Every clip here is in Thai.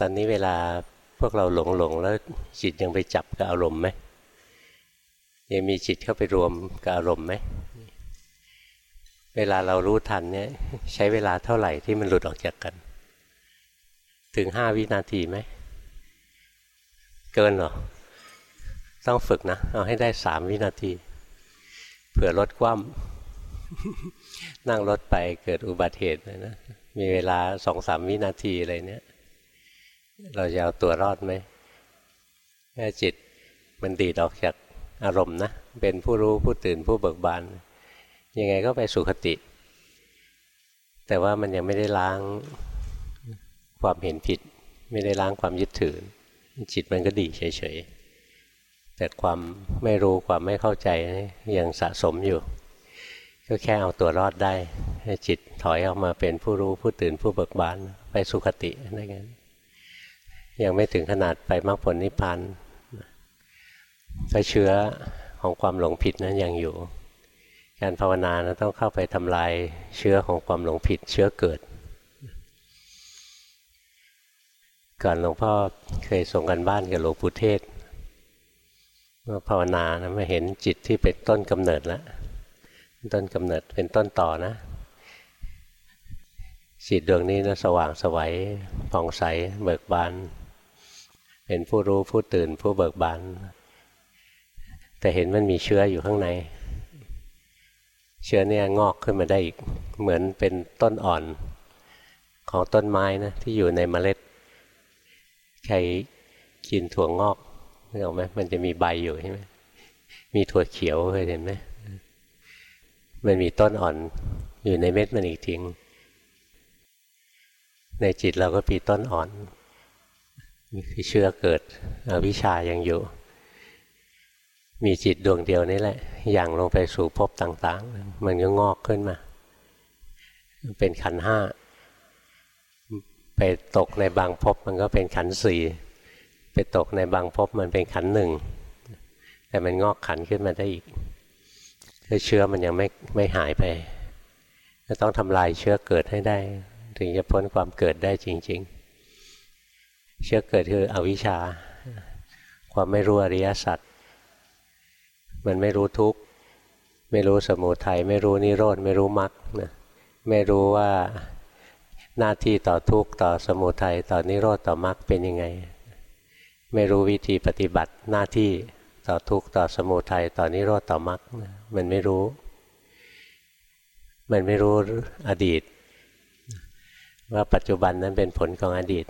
ตอนนี้เวลาพวกเราหลงหลงแล้วจิตยังไปจับกับอารมณ์ไหมยังมีจิตเข้าไปรวมกับอารมณ์ไหมเวลาเรารู้ทันเนี่ยใช้เวลาเท่าไหร่ที่มันหลุดออกจากกัน ถึงห้าวินาทีไหม เกินหรอ ต้องฝึกนะ เอาให้ได้สามวินาที เผื่อรถคว่ำนั่งรถไปเกิดอุบัติเหตุนะ มีเวลาสองสามวินาทีอะไรเนี้ย เราจะเอาตัวรอดไหมแค่จิตมันดีดออกจากอารมณ์นะ เป็นผู้รู้ผู้ตื่นผู้เบิกบาน ยังไงก็ไปสุขติ แต่ว่ามันยังไม่ได้ล้างความเห็นผิด ไม่ได้ล้างความยึดถือ จิตมันก็ดีเฉยๆ แต่ความไม่รู้ความไม่เข้าใจยังสะสมอยู่ ก็แค่เอาตัวรอดได้ให้จิตถอยออกมาเป็นผู้รู้ผู้ตื่นผู้เบิกบานไปสุขตินั่นเองยั ยังไม่ถึงขนาดไปมรรคผลนิพพานก็เชื้อของความหลงผิดนั้นยังอยู่ การภาวนานะต้องเข้าไปทำลายเชื้อของความหลงผิด เชื้อเกิด ก่อนหลวงพ่อเคยส่งกันบ้านกับหลวงปู่เทศเมื่อภาวนานะมาเห็นจิตที่เป็นต้นกำเนิดแล้วต้นกำเนิดเป็นต้นต่อนะจิตดวงนี้นะสว่างสวัยผ่องใสเบิกบาน เป็นผู้รู้ผู้ตื่นผู้เบิกบานแต่เห็นมันมีเชื้ออยู่ข้างใน เชื้อเนี่ยงอกขึ้นมาได้อีก เหมือนเป็นต้นอ่อนของต้นไม้นะที่อยู่ในเมล็ด ใครกินถั่วงอกนึกออกไหมมันจะมีใบอยู่ใช่ไหมมีถั่วเขียวเคยเห็นไหมมันมีต้นอ่อนอยู่ในเม็ดมันอีกทิ้งในจิตเราก็มีต้นอ่อน มีเชื้อเกิดอวิชายังอยู่ มีจิตดวงเดียวนี่แหละ อย่างลงไปสู่ภพต่าง ๆ มันก็งอกขึ้นมา เป็นขันห้า ไปตกในบางภพมันก็เป็นขันสี่ไปตกในบางภพมันเป็นขันหนึ่ง แต่มันงอกขันขึ้นมาได้อีกคือเชื้อมันยังไม่ไม่หายไปก็ต้องทำลายเชื้อเกิดให้ได้ ถึงจะพ้นความเกิดได้จริง ๆ เชื้อเกิดคืออวิชชา ความไม่รู้อริยสัจมันไม่รู้ทุกข์ไม่รู้สมุทัยไม่รู้นิโรธไม่รู้มรรคนะไม่รู้ว่าหน้าที่ต่อทุกข์ต่อสมุทัยต่อนิโรธต่อมรรคเป็นยังไง ไม่รู้วิธีปฏิบัติหน้าที่ต่อทุกข์ต่อสมุทัยต่อนิโรธต่อมรรคมันไม่รู้ มันไม่รู้อดีต ว่าปัจจุบันนั้นเป็นผลของอดีต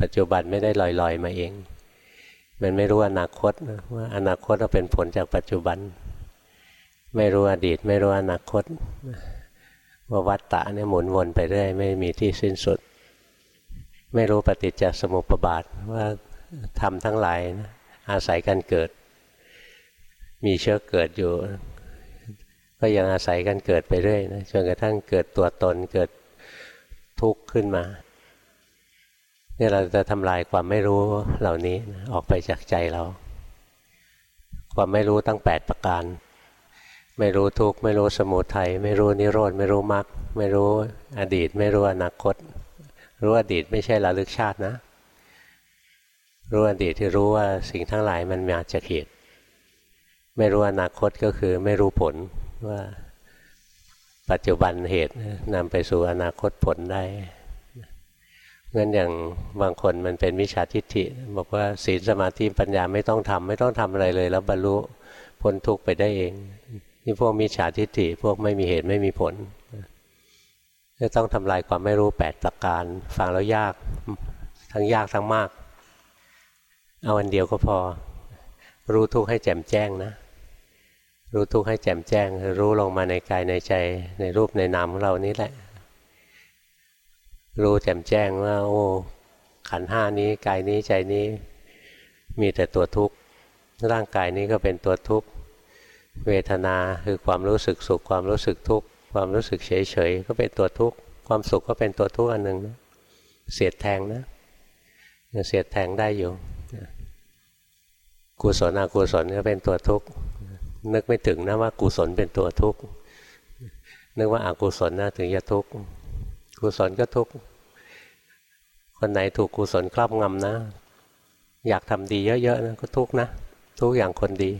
ปัจจุบันไม่ได้ลอยๆ มาเอง มันไม่รู้อนาคตว่าอนาคตเป็นผลจากปัจจุบัน ไม่รู้อดีต ไม่รู้อนาคตว่าวัฏฏะเนี่ยหมุนวนไปเรื่อยไม่มีที่สิ้นสุด ไม่รู้ปฏิจจสมุปบาทว่าทำทั้งหลายนะอาศัยกันเกิด มีเชื้อเกิดอยู่ ก็ยังอาศัยกันเกิดไปเรื่อยนะจนกระทั่งเกิดตัวตนเกิดทุกข์ขึ้นมา นี่เราจะทำลายความไม่รู้เหล่านี้ออกไปจากใจเรา ความไม่รู้ตั้งแปดประการ ไม่รู้ทุกข์ไม่รู้สมุทัยไม่รู้นิโรธไม่รู้มรรคไม่รู้อดีต ไม่รู้อนาคต รู้อดีตไม่ใช่ระลึกชาตินะ รู้อดีตที่รู้ว่าสิ่งทั้งหลายมันมาจากเหตุ ไม่รู้อนาคตก็คือไม่รู้ผลว่าปัจจุบันเหตุนำไปสู่อนาคตผลได้ งั้นอย่างบางคนมันเป็นมิจฉาทิฏฐิ บอกว่าศีลสมาธิปัญญาไม่ต้องทำไม่ต้องทำอะไรเลย แล้วบรรลุพ้นทุกข์ไปได้เอง นี่พวกมิจฉาทิฏฐิพวกไม่มีเหตุไม่มีผลจะต้องทำลายความไม่รู้แปดประการฟังแล้วยาก ทั้งยากทั้งมาก เอาอันเดียวก็พอ รู้ทุกข์ให้แจ่มแจ้งนะ รู้ทุกข์ให้แจ่มแจ้ง รู้ลงมาในกายในใจในรูปในนามของเรานี้แหละ รู้แจ่มแจ้งว่า โอ้ขันห้านี้กายนี้ใจนี้มีแต่ตัวทุกข์ร่างกายนี้ก็เป็นตัวทุกข์เวทนาคือความรู้สึกสุขความรู้สึกทุกข์ความรู้สึกเฉยเฉยก็เป็นตัวทุกข์ความสุขก็เป็นตัวทุกข์อันหนึ่งนะเสียดแทงนะเสียดแทงได้อยู่กุศลอกุศลก็เป็นตัวทุกข์นึกไม่ถึงนะว่ากุศลเป็นตัวทุกข์นึกว่าอากุศลนะถึงจะทุกข์ กุศลก็ทุกข์คนไหนถูกกุศลครอบงำนะ อยากทำดีเยอะๆนะก็ทุกข์นะ ทุกอย่างคนดี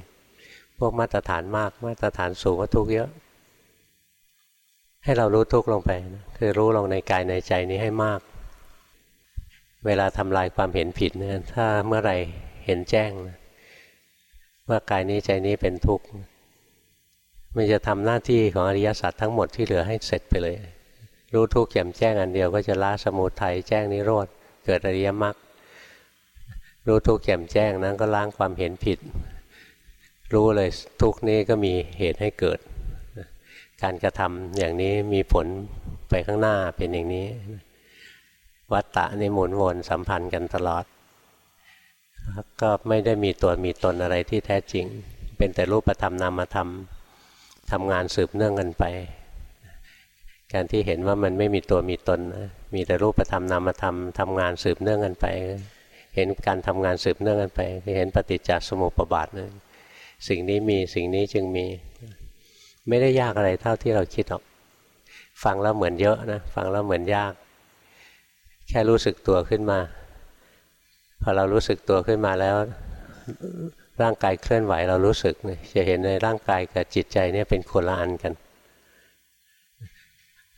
พวกมาตรฐานมากมาตรฐานสูงก็ทุกข์เยอะ ให้เรารู้ทุกข์ลงไปนะคือรู้ลงในกายในใจนี้ให้มาก เวลาทำลายความเห็นผิดเนี่ยถ้าเมื่อไรเห็นแจ้งนะว่ากายนี้ใจนี้เป็นทุกข์มันจะทำหน้าที่ของอริยสัจทั้งหมดที่เหลือให้เสร็จไปเลย รู้ทุกข์แจ่มแจ้งอันเดียวก็จะละสมุทัยแจ้งนิโรธเกิดอริยมรรครู้ทุกข์แจ่มแจ้งนั้นก็ล้างความเห็นผิด รู้เลยทุกนี้ก็มีเหตุให้เกิด การกระทำอย่างนี้มีผลไปข้างหน้าเป็นอย่างนี้ วัตตะนี่หมุนวนสัมพันธ์กันตลอด ก็ไม่ได้มีตัวมีตนอะไรที่แท้จริง เป็นแต่รูปธรรมนามธรรมทำงานสืบเนื่องกันไป การที่เห็นว่ามันไม่มีตัวมีตนนะมีแต่รูปธรรมนามธรรมทำงานสืบเนื่องกันไป เห็นการทำงานสืบเนื่องกันไปเห็นปฏิจจสมุปบาทนะสิ่งนี้มีสิ่งนี้จึงมี ไม่ได้ยากอะไรเท่าที่เราคิดหรอก ฟังแล้วเหมือนเยอะนะฟังแล้วเหมือนยาก แค่รู้สึกตัวขึ้นมา พอเรารู้สึกตัวขึ้นมาแล้ว ร่างกายเคลื่อนไหวเรารู้สึกจะเห็นในร่างกายกับจิตใจเนี่ยเป็นคนละอันกัน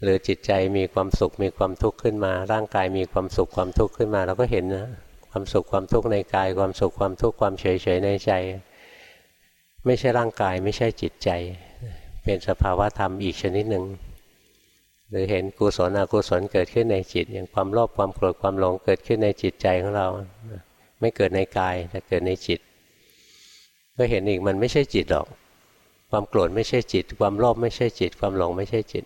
หรือจิตใจมีความสุขมีความทุกข์ขึ้นมา ร่างกายมีความสุขความทุกข์ขึ้นมาเราก็เห็นนะความสุขความทุกข์ในกาย ความสุขความทุกข์ความเฉยเฉยในใจ ไม่ใช่ร่างกายไม่ใช่จิตใจ เป็นสภาวะธรรมอีกชนิดหนึ่งหรือเห็นกุศลอกุศลเกิดขึ้นในจิต อย่างความโลภความโกรธความหลงเกิดขึ้นในจิตใจของเรา ไม่เกิดในกายแต่เกิดในจิต ก็เห็นอีกมันไม่ใช่จิตหรอก ความโกรธไม่ใช่จิต ความโลภไม่ใช่จิต ความหลงไม่ใช่จิต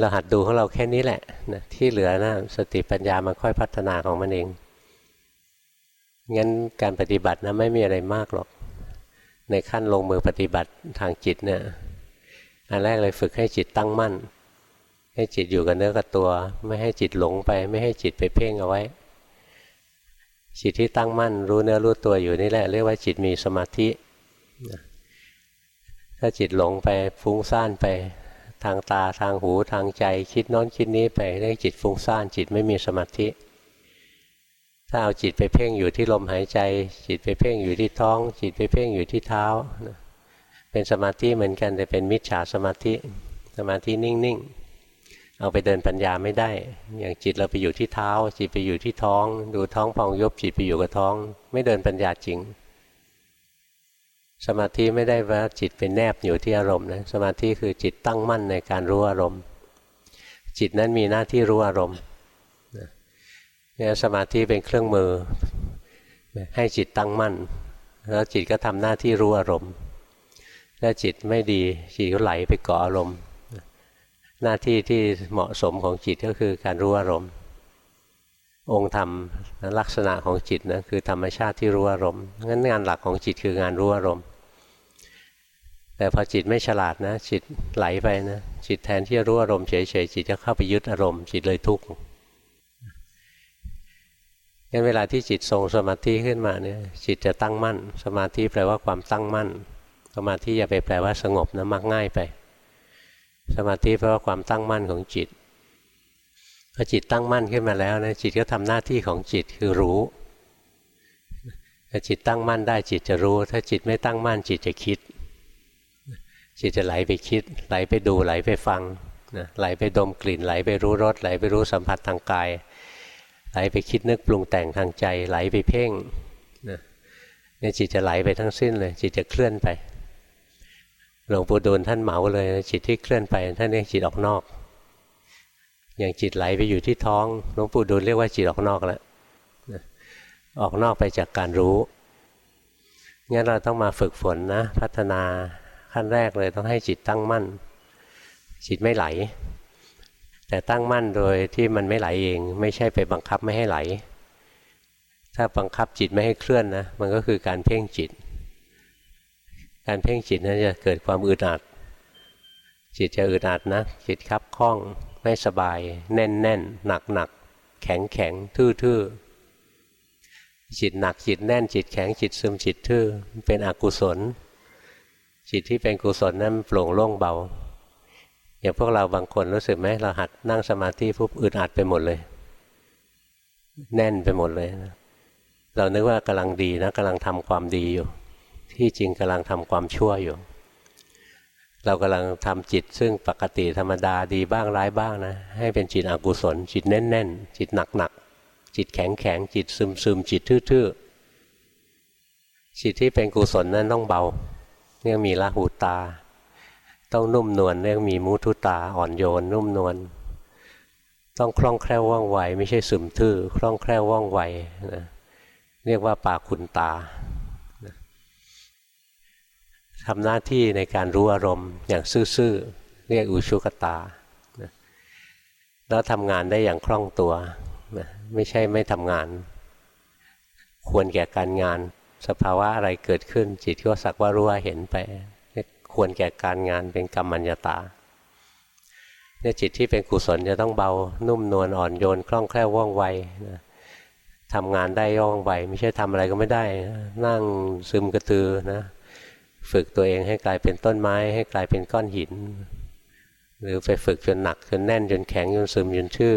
ราหัดดูของเราแค่นี้แหละนะที่เหลือนะสติปัญญามันค่อยพัฒนาของมันเอง งั้นการปฏิบัตินะไม่มีอะไรมากหรอก ในขั้นลงมือปฏิบัติทางจิตเนี่ยอันแรกเลยฝึกให้จิตตั้งมั่น ให้จิตอยู่กับเนื้อกับตัว ไม่ให้จิตหลงไป ไม่ให้จิตไปเพ่งเอาไว้ จิตที่ตั้งมั่น รู้เนื้อรู้ตัวอยู่นี่แหละเรียกว่าจิตมีสมาธิถ้าจิตหลงไปฟุ้งซ่านไป ทางตาทางหูทางใจคิดน้อนคิดนี้ไปเรียกจิตฟุ้งซ่านจิตไม่มีสมาธิ ถ้าเอาจิตไปเพ่งอยู่ที่ลมหายใจ จิตไปเพ่งอยู่ที่ท้อง จิตไปเพ่งอยู่ที่เท้า เป็นสมาธิเหมือนกันแต่เป็นมิจฉาสมาธิ สมาธินิ่งๆ เอาไปเดินปัญญาไม่ได้ อย่างจิตเราไปอยู่ที่เท้า จิตไปอยู่ที่ท้อง ดูท้องพองยบจิตไปอยู่กับท้อง ไม่เดินปัญญาจริง สมาธิไม่ได้ว่าจิตเป็นแนบอยู่ที่อารมณ์นะสมาธิคือจิตตั้งมั่นในการรู้อารมณ์ จิตนั้นมีหน้าที่รู้อารมณ์เนี่ยสมาธิเป็นเครื่องมือ ให้จิตตั้งมั่น แล้วจิตก็ทำหน้าที่รู้อารมณ์ถ้าจิตไม่ดีจิตก็ไหลไปเกาะอารมณ์ หน้าที่ที่เหมาะสมของจิตก็คือการรู้อารมณ์ องค์ธรรมลักษณะของจิตนะคือธรรมชาติที่รู้อารมณ์งั้นงานหลักของจิตคืองานรู้อารมณ์ แต่พอจิตไม่ฉลาดนะ จิตไหลไปนะ จิตแทนที่จะรู้อารมณ์เฉยๆจิตจะเข้าไปยึดอารมณ์จิตเลยทุกข์งั้นเวลาที่จิตทรงสมาธิขึ้นมาเนี่ย จิตจะตั้งมั่น สมาธิแปลว่าความตั้งมั่น สมาธิอย่าไปแปลว่าสงบนะมักง่ายไป สมาธิเพราะว่าความตั้งมั่นของจิตพอจิตตั้งมั่นขึ้นมาแล้วนะจิตก็ทำหน้าที่ของจิตคือรู้ถ้าจิตตั้งมั่นได้จิตจะรู้ ถ้าจิตไม่ตั้งมั่นจิตจะคิด จิตจะไหลไปคิด ไหลไปดูไหลไปฟังนะไหลไปดมกลิ่น ไหลไปรู้รสไหลไปรู้สัมผัสทางกาย ไหลไปคิดนึกปรุงแต่งทางใจ ไหลไปเพ่งนะเนี่ยจิตจะไหลไปทั้งสิ้นเลย จิตจะเคลื่อนไปหลวงปู่ดูลท่านเหมาเลยจิตที่เคลื่อนไป ท่านเรียกจิตออกนอก อย่างจิตไหลไปอยู่ที่ท้องหลวงปู่ดูลเรียกว่าจิตออกนอกแล้วออกนอกไปจากการรู้งั้นเราต้องมาฝึกฝนนะ พัฒนา ขั้นแรกเลยต้องให้จิตตั้งมั่น จิตไม่ไหล แต่ตั้งมั่นโดยที่มันไม่ไหลเอง ไม่ใช่ไปบังคับไม่ให้ไหล ถ้าบังคับจิตไม่ให้เคลื่อนนะมันก็คือการเพ่งจิต การเพ่งจิตนั้นจะเกิดความอึดอัดจิตจะอึดอัดนะจิตคับคล้องไม่สบาย แน่นแน่นหนักหนักแข็งแข็งทื่อทื่อจิตหนักจิตแน่นจิตแข็งจิตซึมจิตทื่อเป็นอกุศล จิตที่เป็นกุศลนั้นโปร่งโล่งเบา อย่างพวกเราบางคนรู้สึกไหมเราหัดนั่งสมาธิปุ๊บอึดอัดไปหมดเลย แน่นไปหมดเลยนะเรานึกว่ากำลังดีนะกำลังทำความดีอยู่ ที่จริงกำลังทำความชั่วอยู่ เรากำลังทำจิตซึ่งปกติธรรมดาดีบ้างร้ายบ้างนะ ให้เป็นจิตอกุศล จิตแน่น ๆ จิตหนักๆจิตแข็งๆจิตซึมๆจิตทื่อๆจิตที่เป็นกุศลนั้นต้องเบา เรียกมีละหูตา ต้องนุ่มนวลเรียกมีมุทุตาอ่อนโยน นุ่มนวลต้องคล่องแคล่วว่องไว ไม่ใช่ซึมทื่อคล่องแคล่วว่องไวนะเรียกว่าปาคุณตาทำหน้าที่ในการรู้อารมณ์อย่างซื่อๆเรียกอุชุกตา แล้วทำงานได้อย่างคล่องตัว ไม่ใช่ไม่ทำงาน ควรแก่การงาน สภาวะอะไรเกิดขึ้น จิตก็สักว่ารู้ว่าเห็นไปควรแก่การงานเป็นกรรมัญญาตาเนี่ยจิตที่เป็นกุศลจะต้องเบานุ่มนวลอ่อนโยนคล่องแคล่วว่องไวนะทำงานได้ย่องไวไม่ใช่ทำอะไรก็ไม่ได้นั่งซึมกระตือนะฝึกตัวเองให้กลายเป็นต้นไม้ ให้กลายเป็นก้อนหิน หรือไปฝึกจนหนักจนแน่นจนแข็งจนซึมจนชื่อ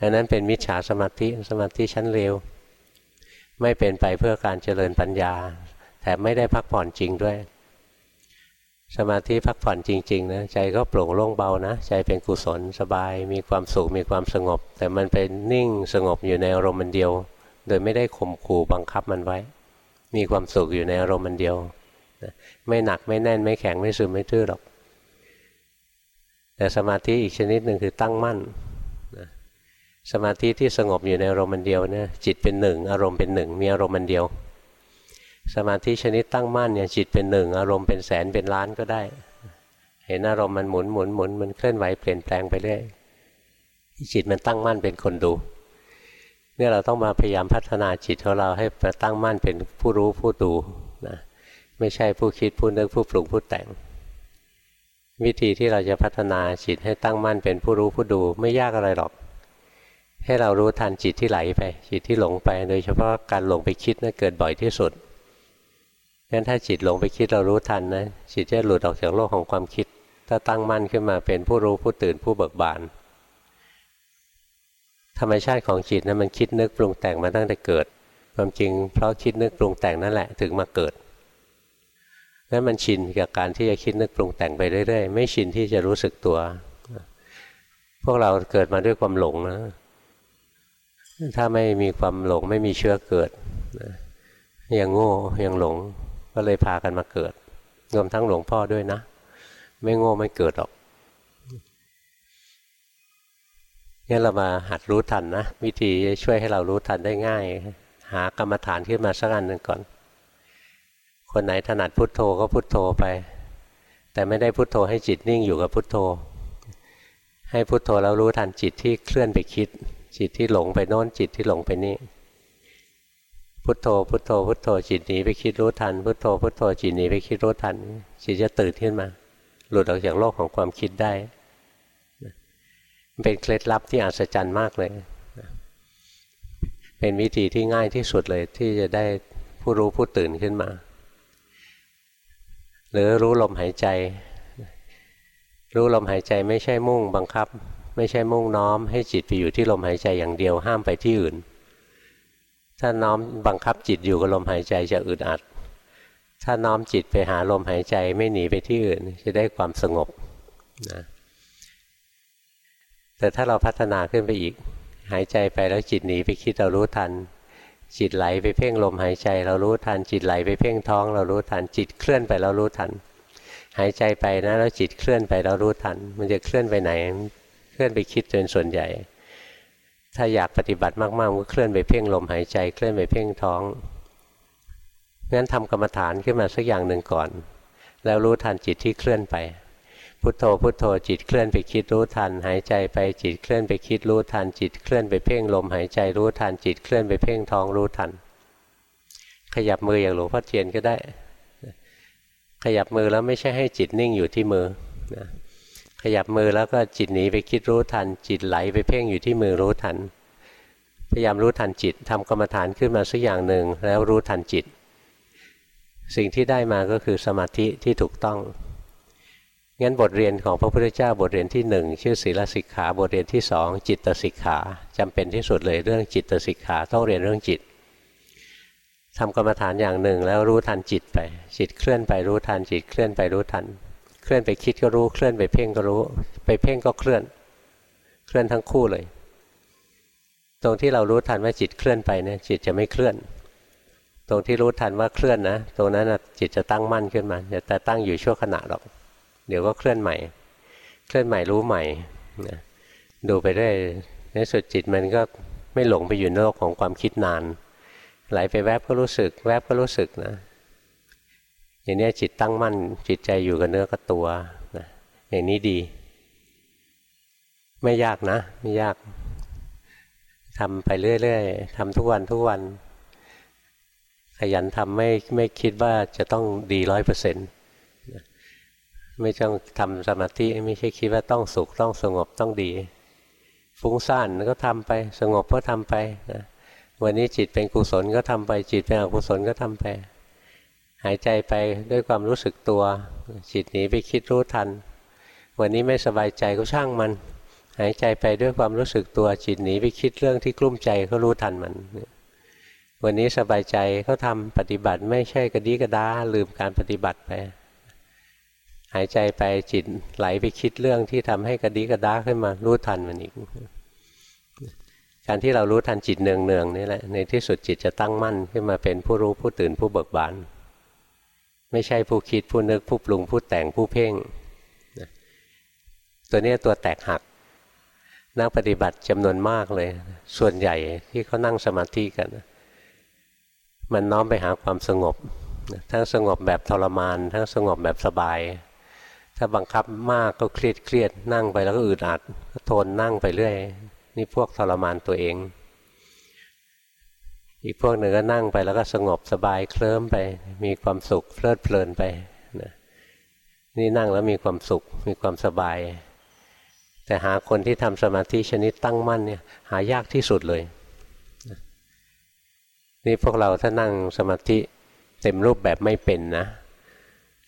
อันนั้นเป็นมิจฉาสมาธิสมาธิชั้นเร็ว ไม่เป็นไปเพื่อการเจริญปัญญา แถมไม่ได้พักผ่อนจริงด้วย สมาธิพักผ่อนจริงๆนะใจก็โปร่งโล่งเบานะ ใจเป็นกุศลสบาย มีความสุขมีความสงบ แต่มันเป็นนิ่งสงบอยู่ในอารมณ์มันเดียว โดยไม่ได้ข่มขู่บังคับมันไว้ มีความสุขอยู่ในอารมณ์มันเดียวไม่หนักไม่แน่นไม่แข็งไม่ซึมไม่ทื่อหรอก แต่สมาธิอีกชนิดหนึ่งคือตั้งมั่น สมาธิที่สงบอยู่ในอารมณ์เดียวเนี่ยจิตเป็นหนึ่งอารมณ์เป็นหนึ่งมีอารมณ์เดียว สมาธิชนิดตั้งมั่นเนี่ยจิตเป็นหนึ่งอารมณ์เป็นแสนเป็นล้านก็ได้ เห็นอารมณ์มันหมุนหมุนหมุนมันเคลื่อนไหวเปลี่ยนแปลงไปเรื่อยจิตมันตั้งมั่นเป็นคนดูเนี่ยเราต้องมาพยายามพัฒนาจิตของเราให้มาตั้งมั่นเป็นผู้รู้ผู้ดูนะไม่ใช่ผู้คิดผู้นึกผู้ปรุงผู้แต่ง วิธีที่เราจะพัฒนาจิตให้ตั้งมั่นเป็นผู้รู้ผู้ดูไม่ยากอะไรหรอก ให้เรารู้ทันจิตที่ไหลไป จิตที่หลงไป โดยเฉพาะการหลงไปคิดนะั่นเกิดบ่อยที่สุดงั้นถ้าจิตหลงไปคิดเรารู้ทันนะจิตจะหลุดออกจากโลกของความคิด ถ้าตั้งมั่นขึ้นมาเป็นผู้รู้ผู้ตื่นผู้เบิกบานธรรมชาติของจิตนะมันคิดนึกปรุงแต่งมาตั้งแต่เกิด ความจริงเพราะคิดนึกปรุงแต่งนั่นแหละถึงมาเกิดนั้นมันชินกับการที่จะคิดนึกปรุงแต่งไปเรื่อยๆ ไม่ชินที่จะรู้สึกตัว พวกเราเกิดมาด้วยความหลงนะ ถ้าไม่มีความหลงไม่มีเชื้อเกิดยังโง่ยังหลงก็เลยพากันมาเกิดรวมทั้งหลวงพ่อด้วยนะ ไม่โง่ไม่เกิดหรอกงั้นเรามาหัดรู้ทันนะ วิธีช่วยให้เรารู้ทันได้ง่าย หากรรมฐานขึ้นมาสักอันหนึ่งก่อน คนไหนถนัดพุทโธก็พุทโธไป แต่ไม่ได้พุทโธให้จิตนิ่งอยู่กับพุทโธ ให้พุทโธแล้วรู้ทันจิตที่เคลื่อนไปคิด จิตที่หลงไปโน้นจิตที่หลงไปนี่พุทโธพุทโธพุทโธจิตหนีไปคิดรู้ทัน พุทโธพุทโธจิตหนีไปคิดรู้ทันจิตจะตื่นขึ้นมา หลุดออกจากโลกของความคิดได้เป็นเคล็ดลับที่อัศจรรย์มากเลย เป็นวิธีที่ง่ายที่สุดเลยที่จะได้ผู้รู้ผู้ตื่นขึ้นมา หรือรู้ลมหายใจ รู้ลมหายใจไม่ใช่มุ่งบังคับ ไม่ใช่มุ่งน้อมให้จิตไปอยู่ที่ลมหายใจอย่างเดียวห้ามไปที่อื่น ถ้าน้อมบังคับจิตอยู่กับลมหายใจจะอึดอัด ถ้าน้อมจิตไปหาลมหายใจไม่หนีไปที่อื่น จะได้ความสงบนะแต่ถ้าเราพัฒนาขึ้นไปอีก หายใจไปแล้วจิตหนีไปคิดเรารู้ทัน จิตไหลไปเพ่งลมหายใจ เรารู้ทันจิตไหลไปเพ่งท้อง เรารู้ทันจิตเคลื่อนไปเรารู้ทัน หายใจไปนะแล้วจิตเคลื่อนไปเรารู้ทัน มันจะเคลื่อนไปไหน เคลื่อนไปคิดจนส่วนใหญ่ ถ้าอยากปฏิบัติมากๆก็เคลื่อนไปเพ่งลมหายใจเคลื่อนไปเพ่งท้องงั้นทำกรรมฐานขึ้นมาสักอย่างหนึ่งก่อน แล้วรู้ทันจิตที่เคลื่อนไป พุทโธพุทโธจิตเคลื่อนไปคิดรู้ทัน หายใจไปจิตเคลื่อนไปคิดรู้ทัน จิตเคลื่อนไปเพ่งลมหายใจรู้ทันจิตเคลื่อนไปเพ่งท้องรู้ทัน ขยับมืออย่างหลวงพ่อเทียนก็ได้ ขยับมือแล้วไม่ใช่ให้จิตนิ่งอยู่ที่มือนะ ขยับมือแล้วก็จิตหนีไปคิดรู้ทัน จิตไหลไปเพ่งอยู่ที่มือรู้ทัน พยายามรู้ทันจิตทำกรรมฐานขึ้นมาสักอย่างหนึ่งแล้วรู้ทันจิต สิ่งที่ได้มาก็คือสมาธิที่ถูกต้องงั้นบทเรียนของพระพุทธเจ้าบทเรียนที่หนึ่งชื่อศีลสิกขาบทเรียนที่สองจิตสิกขาจำเป็นที่สุดเลยเรื่องจิตสิกขาต้องเรียนเรื่องจิตทำกรรมฐานอย่างหนึ่งแล้วรู้ทันจิตไป จิตเคลื่อนไปรู้ทันจิตเคลื่อนไปรู้ทัน เคลื่อนไปคิดก็รู้ เคลื่อนไปเพ่งก็รู้ ไปเพ่งก็เคลื่อน เคลื่อนทั้งคู่เลย ตรงที่เรารู้ทันว่าจิตเคลื่อนไปเนี่ยจิตจะไม่เคลื่อน ตรงที่รู้ทันว่าเคลื่อนนะตรงนั้นจิตจะตั้งมั่นขึ้นมาแต่ตั้งอยู่ชั่วขณะหรอก เดี๋ยวก็เคลื่อนใหม่ เคลื่อนใหม่รู้ใหม่นะดูไปได้ในสุดจิตมันก็ไม่หลงไปอยู่ในโลกของความคิดนาน ไหลไปแวบก็รู้สึก แวบก็รู้สึกนะ อย่างนี้จิตตั้งมั่น จิตใจอยู่กับเนื้อกับตัวนะอย่างนี้ดี ไม่ยากนะ ไม่ยากทำไปเรื่อยๆทำทุกวันทุกวัน ขยันทำไม่ไม่คิดว่าจะต้องดีร้อยเปอร์เซ็นต์ไม่ต้องทำสมาธิไม่ใช่คิดว่าต้องสุขต้องสงบต้องดี ฟุ้งซ่านก็ทำไป สงบก็ทำไปนะวันนี้จิตเป็นกุศลก็ทำไป จิตเป็นอกุศลก็ทำไป หายใจไปด้วยความรู้สึกตัว จิตหนีไปคิดรู้ทัน วันนี้ไม่สบายใจก็ช่างมัน หายใจไปด้วยความรู้สึกตัว จิตหนีไปคิดเรื่องที่กลุ้มใจก็รู้ทันมัน วันนี้สบายใจเขาทำปฏิบัติไม่ใช่กระดีกระดาลืมการปฏิบัติไป หายใจไปจิตไหลไปคิดเรื่องที่ทำให้กระดิกระดาขึ้นมารู้ทันมันอีกการที่เรารู้ทันจิตเนืองเนืองนี่แหละในที่สุดจิตจะตั้งมั่นขึ้นมาเป็นผู้รู้ผู้ตื่นผู้เบิกบาน ไม่ใช่ผู้คิดผู้นึกผู้ปรุงผู้แต่งผู้เพ่งตัวนี้ตัวแตกหัก นักปฏิบัติจำนวนมากเลย ส่วนใหญ่ที่เขานั่งสมาธิกันมันน้อมไปหาความสงบทั้งสงบแบบทรมาน ทั้งสงบแบบสบาย ถ้าบังคับมากก็เครียดเครียดนั่งไปแล้วก็อึดอัดทนนั่งไปเรื่อย นี่พวกทรมานตัวเอง อีกพวกหนึ่งก็นั่งไปแล้วก็สงบสบายเคลิ้มไป มีความสุขเพลิดเพลินไปนะนี่นั่งแล้วมีความสุขมีความสบาย แต่หาคนที่ทำสมาธิชนิดตั้งมั่นเนี่ยหายากที่สุดเลยนี่พวกเราถ้านั่งสมาธิเต็มรูปแบบไม่เป็นนะ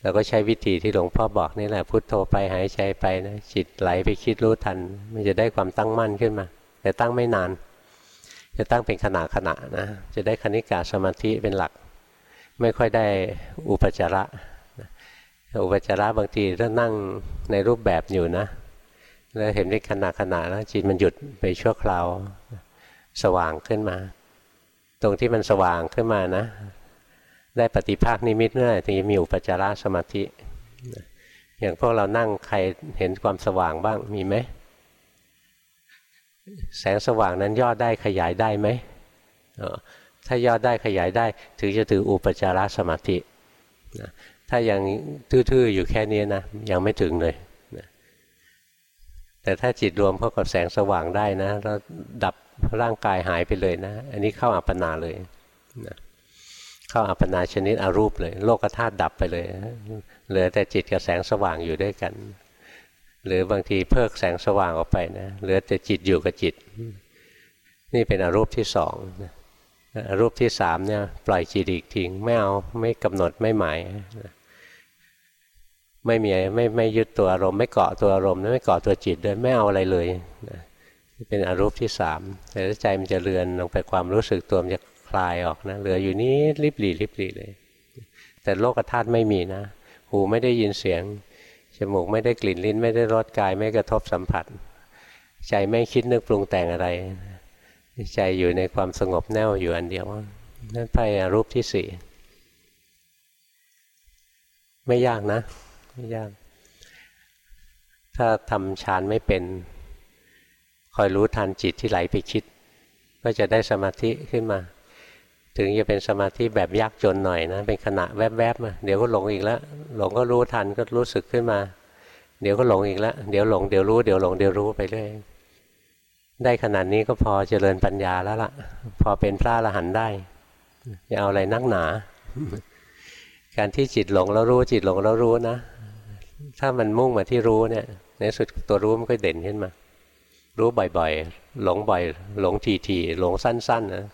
เราก็ใช้วิธีที่หลวงพ่อบอกนี่แหละพุโทโธไปหายใจไปนะจิตไหลไปคิดรู้ทัน มันจะได้ความตั้งมั่นขึ้นมา แต่ตั้งไม่นาน จะตั้งเป็นขณะขณะนะ จะได้คณิกาสมาธิเป็นหลัก ไม่ค่อยได้อุปจาระอุปจาระบางทีถ้านั่งในรูปแบบอยู่นะ แล้วเห็นเป็นขณะขณะแล้วจิตมันหยุดไปชั่วคราวสว่างขึ้นมา ตรงที่มันสว่างขึ้นมานะ ได้ปฏิภาคนิมิตเมื่อไหร่ถึงจะมีอุปจารสมาธิ อย่างพวกเรานั่งใครเห็นความสว่างบ้างมีไหม แสงสว่างนั้นย่อได้ขยายได้ไหมถ้าย่อได้ขยายได้ถึงจะถืออุปจารสมาธิถ้ายังทื่อๆอยู่แค่นี้นะยังไม่ถึงเลยแต่ถ้าจิตรวมเข้ากับแสงสว่างได้นะแล้วดับร่างกายหายไปเลยนะ อันนี้เข้าอัปปนาเลยนะเข้าอัปปนาชนิดอรูปเลย โลกธาตุดับไปเลย เหลือแต่จิตกับแสงสว่างอยู่ด้วยกัน หรือบางทีเพิกแสงสว่างออกไปนะเหลือแต่จิตอยู่กับจิต นี่เป็นอรูปที่สองอรูปที่สามเนี่ยปล่อยจิตอีกทิ้งไม่เอาไม่กำหนดไม่หมายไม่มีไม่ไม่ยึดตัวอารมณ์ไม่เกาะตัวอารมณ์ไม่เกาะตัวจิตด้วยไม่เอาอะไรเลยเป็นอรูปที่สามแต่ใจมันจะเลือนลงไปความรู้สึกตัวมันจะคลายออกนะเหลืออยู่นี้ริบหลีริบหลีเลย แต่โลกธาตุไม่มีนะ หูไม่ได้ยินเสียง จมูกไม่ได้กลิ่นลิ้น ไม่ได้รสกาย ไม่กระทบสัมผัส ใจไม่คิดนึกปรุงแต่งอะไร ใจอยู่ในความสงบแน่วอยู่อันเดียวนั่นไปรูปที่สี่ไม่ยากนะ ไม่ยาก ถ้าทำฌานไม่เป็น คอยรู้ทันจิตที่ไหลไปคิด ก็จะได้สมาธิขึ้นมา ถึงจะเป็นสมาธิแบบยากจนหน่อยนะเป็นขณะแวบๆมาเดี๋ยวก็หลงอีกแล้วหลงก็รู้ทันก็รู้สึกขึ้นมา เดี๋ยวก็หลงอีกแล้วเดี๋ยวหลงเดี๋ยวรู้เดี๋ยวหลงเดี๋ยวรู้ไปเรื่อยได้ขนาดนี้ก็พอเจริญปัญญาแล้วล่ะ พอเป็นพระอรหันต์ได้จะเอาอะไรนักหนา การที่จิตหลงแล้วรู้จิตหลงแล้วรู้นะ ถ้ามันมุ่งมาที่รู้เนี่ย ในสุดตัวรู้มันก็เด่นขึ้นมา รู้บ่อยๆ หลงบ่อย หลงทีๆหลงสั้นๆนะ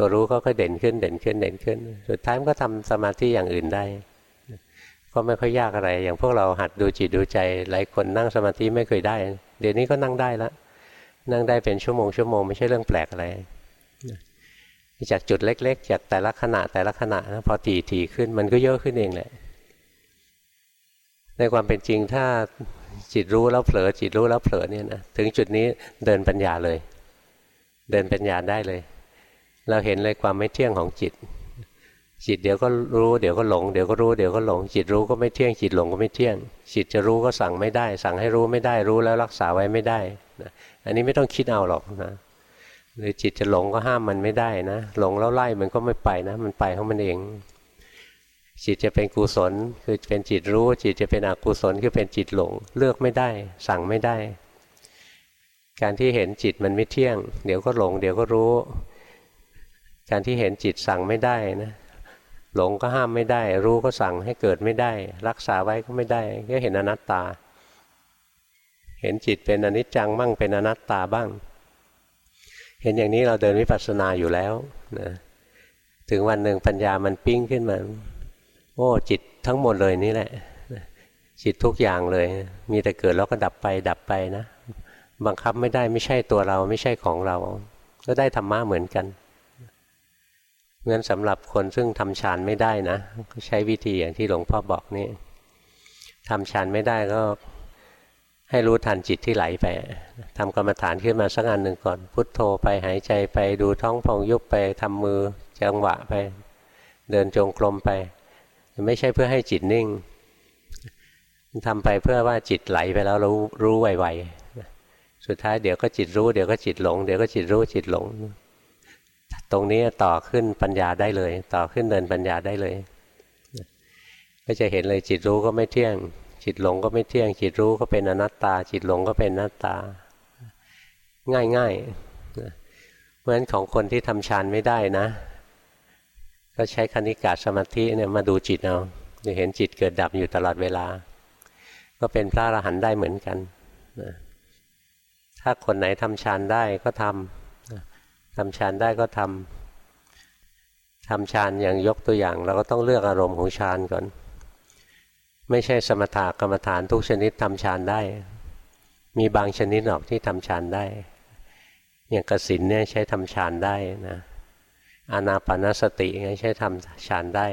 ตัวรู้ก็ค่อยเด่นขึ้นเด่นขึ้นเด่นขึ้น สุดท้ายมันก็ทำสมาธิอย่างอื่นได้ ก็ไม่ค่อยยากอะไร อย่างพวกเราหัดดูจิตดูใจ หลายคนนั่งสมาธิไม่เคยได้ เดี๋ยวนี้ก็นั่งได้แล้วนั่งได้เป็นชั่วโมงชั่วโมงไม่ใช่เรื่องแปลกอะไรจากจุดเล็ก ๆ จากแต่ละขณะแต่ละขณะนะพอตีทีขึ้นมันก็เยอะขึ้นเองแหละในความเป็นจริงถ้าจิตรู้แล้วเผลอจิตรู้แล้วเผลอเนี่ยนะถึงจุดนี้เดินปัญญาเลย เดินปัญญาได้เลย เราเห็นเลยความไม่เที่ยงของจิต จิตเดี๋ยวก็รู้เดี๋ยวก็หลงเดี๋ยวก็รู้เดี๋ยวก็หลง จิตรู้ก็ไม่เที่ยงจิตหลงก็ไม่เที่ยง จิตจะรู้ก็สั่งไม่ได้ สั่งให้รู้ไม่ได้รู้แล้วรักษาไว้ไม่ได้นะอันนี้ไม่ต้องคิดเอาหรอกนะหรือจิตจะหลงก็ห้ามมันไม่ได้นะหลงแล้วไล่มันก็ไม่ไปนะ มันไปของมันเอง จิตจะเป็นกุศลคือเป็นจิตรู้ จิตจะเป็นอกุศลคือเป็นจิตหลง เลือกไม่ได้ สั่งไม่ได้ การที่เห็นจิตมันไม่เที่ยง เดี๋ยวก็หลง เดี๋ยวก็รู้ การที่เห็นจิตสั่งไม่ได้นะหลงก็ห้ามไม่ได้ รู้ก็สั่งให้เกิดไม่ได้ รักษาไว้ก็ไม่ได้ก็เห็นอนัตตา เห็นจิตเป็นอนิจจังบ้างเป็นอนัตตาบ้าง เห็นอย่างนี้เราเดินวิปัสสนาอยู่แล้วนะถึงวันหนึ่งปัญญามันปิ้งขึ้นมาโอ้จิตทั้งหมดเลยนี่แหละจิตทุกอย่างเลย มีแต่เกิดแล้วก็ดับไปดับไปนะ บังคับไม่ได้ไม่ใช่ตัวเราไม่ใช่ของเรา ก็ได้ธรรมะเหมือนกัน งั้นสำหรับคนซึ่งทำฌานไม่ได้นะก็ใช้วิธีอย่างที่หลวงพ่อบอกนี่ทำฌานไม่ได้ก็ให้รู้ทันจิตที่ไหลไปทำกรรมฐานขึ้นมาสักอันหนึ่งก่อน พุทโธไปหายใจไปดูท้องพองยุบไปทำมือจังหวะไป เดินจงกรมไป ไม่ใช่เพื่อให้จิตนิ่งทำไปเพื่อว่าจิตไหลไปแล้วรู้รู้ไวๆสุดท้ายเดี๋ยวก็จิตรู้เดี๋ยวก็จิตหลง เดี๋ยวก็จิตรู้จิตหลง ตรงนี้ต่อขึ้นปัญญาได้เลย ต่อขึ้นเดินปัญญาได้เลย ก็จะเห็นเลยจิตรู้ก็ไม่เที่ยง จิตหลงก็ไม่เที่ยง จิตรู้ก็เป็นอนัตตา จิตหลงก็เป็นอนัตตา ง่ายๆเพราะฉะนั้นของคนที่ทำฌานไม่ได้นะ ก็ใช้คณิกาสมาธิเนี่ยมาดูจิตเอาจะเห็นจิตเกิดดับอยู่ตลอดเวลา ก็เป็นพระอรหันต์ได้เหมือนกัน ถ้าคนไหนทำฌานได้ก็ทำ ทำฌานได้ก็ทำทำฌานอย่างยกตัวอย่าง เราก็ต้องเลือกอารมณ์ของฌานก่อน ไม่ใช่สมถะกรรมฐานทุกชนิดทำฌานได้ มีบางชนิดหรอกที่ทำฌานได้ อย่างกสินเนี่ยใช้ทำฌานได้นะอานาปานสติไงใช้ทำฌานได้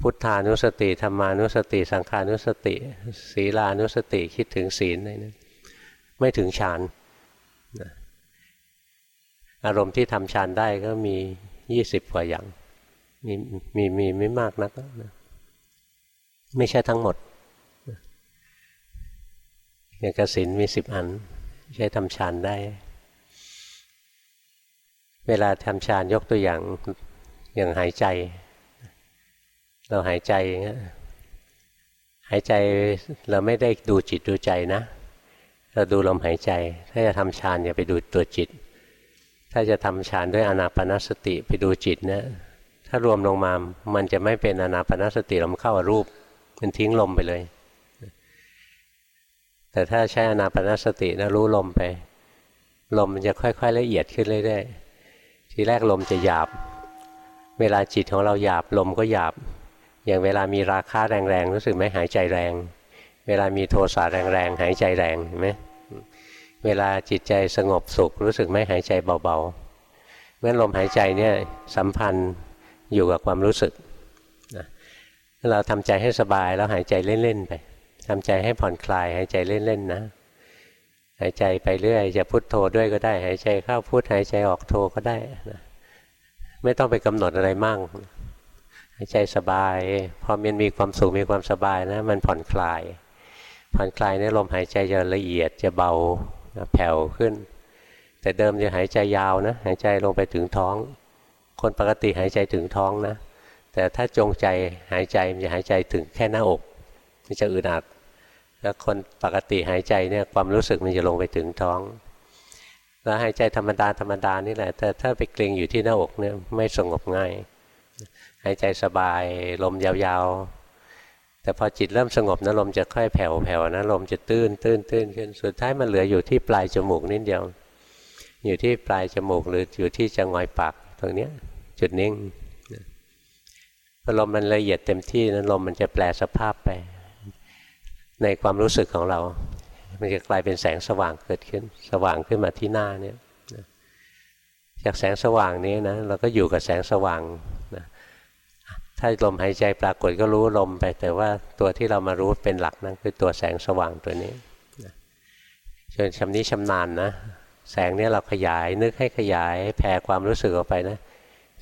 พุทธานุสติธรรมานุสติ สังขานุสติ ศีลานุสติคิดถึงศีลอะไรนะไม่ถึงฌาน อารมณ์ที่ทำฌานได้ก็มียี่สิบกว่าอย่าง มีมีมีไม่มากนักนะไม่ใช่ทั้งหมดอย่างกสินมีสิบอัน ใช้ทำฌานได้ เวลาทำฌานยกตัวอย่างอย่างหายใจ เราหายใจหายใจเราไม่ได้ดูจิตดูใจนะ เราดูลมหายใจ ถ้าจะทำฌานอย่าไปดูตัวจิต ถ้าจะทำฌานด้วยอนาปนสติไปดูจิตนะถ้ารวมลงมา มันจะไม่เป็นอนาปนสติลมเข้ารูป มันทิ้งลมไปเลย แต่ถ้าใช้อนาปนสตินะรู้ลมไป ลมมันจะค่อย ๆ ละเอียดขึ้นเรื่อยๆ ทีแรกลมจะหยาบ เวลาจิตของเราหยาบลมก็หยาบ อย่างเวลามีราคาแรงๆ รู้สึกไหมหายใจแรง เวลามีโทสะแรงๆ หายใจแรงเห็นไหม เวลาจิตใจสงบสุขรู้สึกไหมหายใจเบาๆเมื่อลมหายใจเนี่ยสัมพันธ์อยู่กับความรู้สึกเราทำใจให้สบายแล้วหายใจเล่นๆไปทำใจให้ผ่อนคลายหายใจเล่นๆนะ หายใจไปเรื่อยจะพุทโธด้วยก็ได้ หายใจเข้าพุทหายใจออกโธก็ได้นะไม่ต้องไปกำหนดอะไรมากหายใจสบาย พอมันมีความสุขมีความสบายนะ มันผ่อนคลาย ผ่อนคลายเนี่ยลมหายใจจะละเอียดจะเบา แผ่วขึ้น แต่เดิมจะหายใจยาวนะ หายใจลงไปถึงท้อง คนปกติหายใจถึงท้องนะ แต่ถ้าจงใจหายใจมันจะหายใจถึงแค่หน้าอกมันจะอึดอัด แล้วคนปกติหายใจเนี่ยความรู้สึกมันจะลงไปถึงท้อง แล้วหายใจธรรมดาธรรมดานี่แหละ แต่ถ้าไปเกรงอยู่ที่หน้าอกเนี่ยไม่สงบง่าย หายใจสบายลมยาวๆ แต่พอจิตเริ่มสงบนะลมจะค่อยแผ่วๆนะลมจะตื้นตื้นตื้นขึ้นสุดท้ายมันเหลืออยู่ที่ปลายจมูกนิดเดียว อยู่ที่ปลายจมูกหรืออยู่ที่จะงอยปากตรงเนี้ยจุดนิ่งพอลมมันละเอียดเต็มที่นั้นลมมันจะแปลสภาพไป ในความรู้สึกของเรา มันจะกลายเป็นแสงสว่างเกิดขึ้น สว่างขึ้นมาที่หน้าเนี่ยจากแสงสว่างนี้นะเราก็อยู่กับแสงสว่าง ถ้าลมหายใจปรากฏก็รู้ลมไป แต่ว่าตัวที่เรามารู้เป็นหลักนั่นคือตัวแสงสว่างตัวนี้จนชำนี้ชำนาญนะ แสงนี้เราขยายนึกให้ขยายแผ่ความรู้สึกออกไปนะ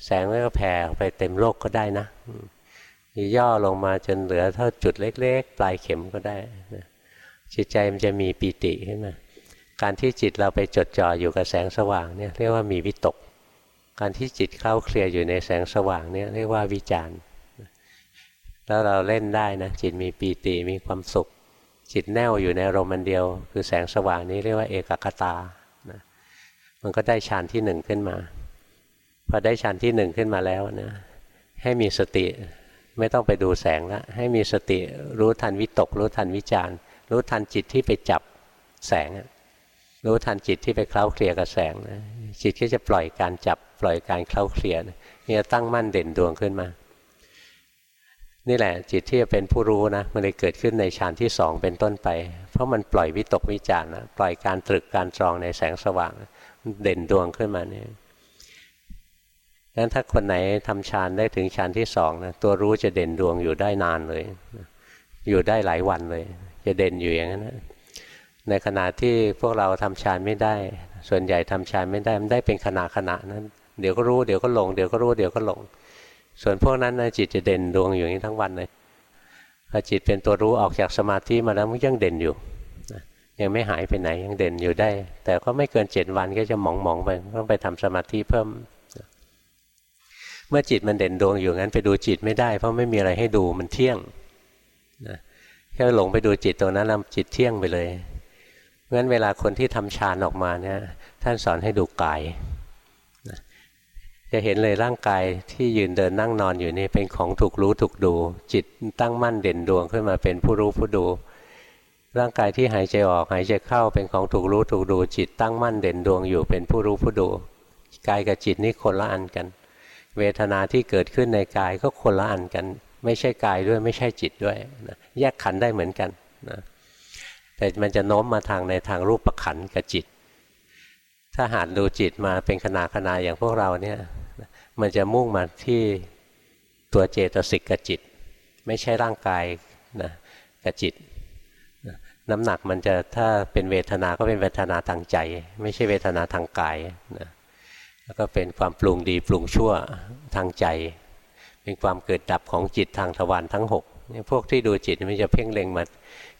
แสงนี้ก็แผ่ไปเต็มโลกก็ได้นะย่อลงมาจนเหลือเท่าจุดเล็ก ๆ ปลายเข็มก็ได้นะจิตใจมันจะมีปีติขึ้นมาการที่จิตเราไปจดจ่ออยู่กับแสงสว่างเนี่ยเรียกว่ามีวิตก การที่จิตเข้าเคลียร์อยู่ในแสงสว่างเนี่ยเรียกว่าวิจารณ์แล้วเราเล่นได้นะจิตมีปีติมีความสุข จิตแน่วอยู่ในอารมณ์เดียว คือแสงสว่างนี้เรียกว่าเอกคตานะมันก็ได้ฌานที่หนึ่งขึ้นมา พอได้ฌานที่หนึ่งขึ้นมาแล้วนะให้มีสติไม่ต้องไปดูแสงแล้วให้มีสติรู้ทันวิตก รู้ทันวิจารรู้ทันจิตที่ไปจับแสง รู้ทันจิตที่ไปเคล้าเคลียกับแสงนะจิตก็จะปล่อยการจับ ปล่อยการเคล้าเคลียนี่จะตั้งมั่นเด่นดวงขึ้นมา นี่แหละจิตที่จะเป็นผู้รู้นะมันเลยเกิดขึ้นในฌานที่สองเป็นต้นไป เพราะมันปล่อยวิตกวิจารนะปล่อยการตรึกการตรองในแสงสว่างเด่นดวงขึ้นมาเนี่ยงั้นถ้าคนไหนทำฌานได้ถึงฌานที่สองนะตัวรู้จะเด่นดวงอยู่ได้นานเลย อยู่ได้หลายวันเลย จะเด่นอยู่อย่างนั้นนะในขณะที่พวกเราทำฌานไม่ได้ ส่วนใหญ่ทำฌานไม่ได้มันได้เป็นขณะขณะนั้น เดี๋ยวก็รู้เดี๋ยวก็หลงเดี๋ยวก็รู้เดี๋ยวก็หลง ส่วนพวกนั้นนะจิตจะเด่นดวงอยู่นี้ทั้งวันเลยพอจิตเป็นตัวรู้ออกจากสมาธิมาแล้วมันยังเด่นอยู่ยังไม่หายไปไหนยังเด่นอยู่ได้ แต่ก็ไม่เกินเจ็ดวันก็จะหมองมองไปต้องไปทำสมาธิเพิ่ม เมื่อจิตมันเด่นดวงอยู่งั้นไปดูจิตไม่ได้ เพราะไม่มีอะไรให้ดูมันเที่ยงนะแค่หลงไปดูจิตตรงนั้นแล้วจิตเที่ยงไปเลยเพราะฉะนั้นเวลาคนที่ทำฌานออกมาเนี่ยท่านสอนให้ดูกาย จะเห็นเลยร่างกายที่ยืนเดินนั่งนอนอยู่นี่เป็นของถูกรู้ถูกดู จิตตั้งมั่นเด่นดวงขึ้นมาเป็นผู้รู้ผู้ดู ร่างกายที่หายใจออกหายใจเข้าเป็นของถูกรู้ถูกดู จิตตั้งมั่นเด่นดวงอยู่เป็นผู้รู้ผู้ดูกายกับจิตนี่คนละอันกัน เวทนาที่เกิดขึ้นในกายก็คนละอันกัน ไม่ใช่กายด้วยไม่ใช่จิตด้วยนะแยกขันได้เหมือนกันนะแต่มันจะโน้มมาทางในทางรูปประขันกับจิต ถ้าหาดูจิตมาเป็นขณะขณะอย่างพวกเราเนี่ย มันจะมุ่งมาที่ตัวเจตสิกกับจิต ไม่ใช่ร่างกายนะกับจิต น้ำหนักมันจะถ้าเป็นเวทนาก็เป็นเวทนาทางใจ ไม่ใช่เวทนาทางกายนะแล้วก็เป็นความปรุงดีปรุงชั่วทางใจ เป็นความเกิดดับของจิตทางทวารทั้งหกพวกที่ดูจิตมันจะเพ่งเล็งมา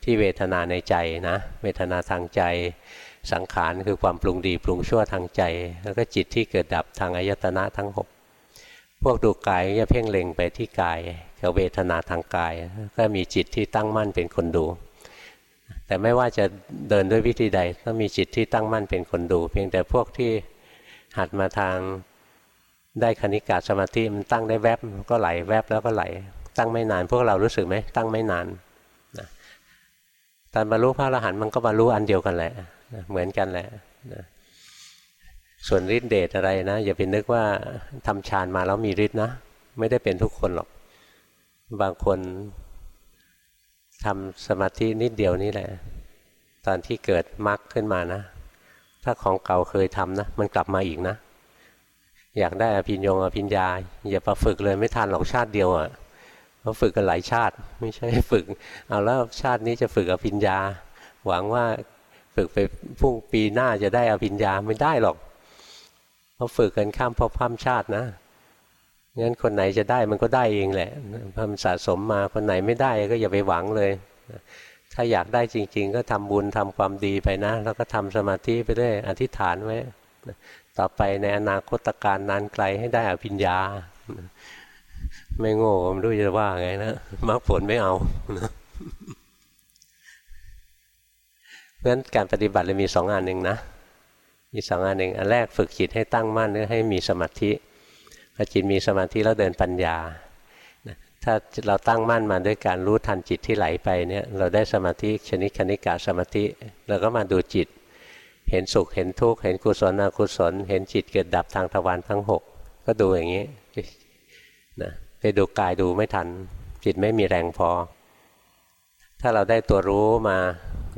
ที่เวทนาในใจนะเวทนาทางใจสังขารคือความปรุงดีปรุงชั่วทางใจ แล้วก็จิตที่เกิดดับทางอายตนะทั้งหก พวกดูกายจะเพ่งเล็งไปที่กายกับเวทนาทางกาย ก็มีจิตที่ตั้งมั่นเป็นคนดู แต่ไม่ว่าจะเดินด้วยวิธีใดต้องมีจิตที่ตั้งมั่นเป็นคนดู เพียงแต่พวกที่หัดมาทางได้คณิกาสมาธิมันตั้งได้แวบก็ไหลแวบแล้วก็ไหล ตั้งไม่นาน พวกเรารู้สึกไหมตั้งไม่นานตอนบรรลุพระอรหันต์มันก็บรรลุอันเดียวกันแหละเหมือนกันแหละ ส่วนฤทธิเดชอะไรนะ อย่าไปนึกว่าทำฌานมาแล้วมีฤทธิ์นะ ไม่ได้เป็นทุกคนหรอก บางคนทำสมาธินิดเดียวนี่แหละ ตอนที่เกิดมรรคขึ้นมานะ ถ้าของเก่าเคยทำนะ มันกลับมาอีกนะ อยากได้อภิญญงอภิญญา อย่าประฝึกเลยไม่ทันหรอกชาติเดียวอะ่ะเขาฝึกกันหลายชาติ ไม่ใช่ฝึก เอาแล้วชาตินี้จะฝึกอภิญญา หวังว่าฝึกไปพุ่งปีหน้าจะได้อภิญญาไม่ได้หรอก เขาฝึกกันข้ามพบข้ามชาตินะงั้นคนไหนจะได้มันก็ได้เองแหละพมันสะสมมาคนไหนไม่ได้ก็อย่าไปหวังเลย ถ้าอยากได้จริง ๆ ก็ทำบุญทำความดีไปนะ แล้วก็ทำสมาธิไปเรื่อยอธิษฐานไว้ ต่อไปในอนาคตการนานไกลให้ได้อภิญญา ไม่โง่ไม่รู้จะว่าไงนะมรรคผลไม่เอาเพราะฉะนั้นการปฏิบัติเลยมีสองอันหนึ่งนะ มีสองอันหนึ่งอันแรกฝึกจิตให้ตั้งมั่นหรือให้มีสมาธิพอจิตมีสมาธิแล้วเดินปัญญา ถ้าเราตั้งมั่นมาด้วยการรู้ทันจิตที่ไหลไปเนี่ยเราได้สมาธิชนิดคณิกาสมาธิเราก็มาดูจิต เห็นสุขเห็นทุกข์เห็นกุศลอกุศล เห็นจิตเกิดดับทางทวารทั้งหกก็ดูอย่างนี้นะไปดูกายดูไม่ทัน จิตไม่มีแรงพอ ถ้าเราได้ตัวรู้มา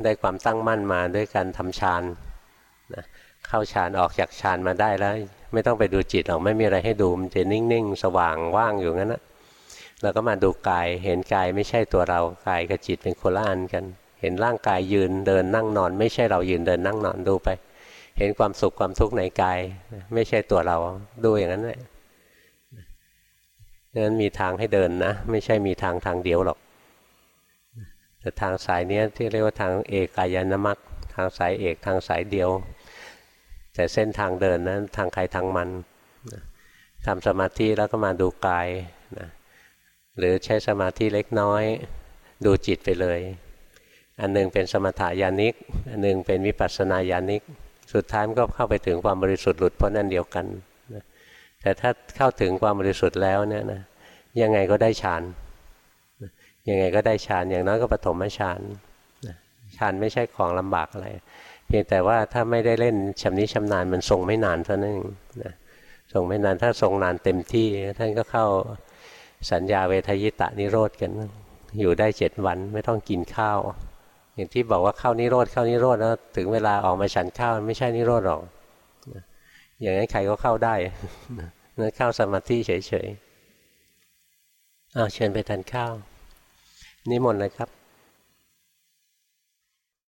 ได้ความตั้งมั่นมาด้วยการทำฌาน เข้าฌานออกจากฌานมาได้แล้ว ไม่ต้องไปดูจิตหรอกไม่มีอะไรให้ดูมันจะนิ่งๆ สว่างว่างอยู่งั้นนะเราก็มาดูกายเห็นกายไม่ใช่ตัวเรากายกับจิตเป็นคนละอันกัน เห็นร่างกายยืนเดินนั่งนอน ไม่ใช่เรายืนเดินนั่งนอนดูไป เห็นความสุขความทุกข์ในกาย ไม่ใช่ตัวเราดูอย่างนั้นแหละนั้นมีทางให้เดินนะ ไม่ใช่มีทางทางเดียวหรอก แต่ทางสายนี้ที่เรียกว่าทางเอกายนามัคทางสายเอกทางสายเดียว แต่เส้นทางเดินนั้นทางใครทางมันทำสมาธิแล้วก็มาดูกายนะหรือใช้สมาธิเล็กน้อย ดูจิตไปเลย อันนึงเป็นสมถายานิก อันนึงเป็นวิปัสสนาญาณิก สุดท้ายมันก็เข้าไปถึงความบริสุทธิ์หลุดพ้นนั่นเดียวกันนะแต่ถ้าเข้าถึงความบริสุทธิ์แล้วเนี่ยนะยังไงก็ได้ฌานยังไงก็ได้ฌานอย่างน้อยก็ปฐมฌานฌานไม่ใช่ของลำบากอะไร เพียงแต่ว่าถ้าไม่ได้เล่นชำนิชำนาญมันทรงไม่นานเท่านั้นเองนะทรงไม่นานถ้าทรงนานเต็มที่ท่านก็เข้าสัญญาเวทยิตะนิโรธกัน อยู่ได้เจ็ดวันไม่ต้องกินข้าว อย่างที่บอกว่าเข้านิโรธเข้านิโรธแล้วถึงเวลาออกมาฉันข้าวไม่ใช่นิโรธหรอกอย่างนั้นใครก็เข้าได้นั่นเข้าสมาธิเฉยๆอ้าเชิญไปทานข้าวนิมนต์เลยครับ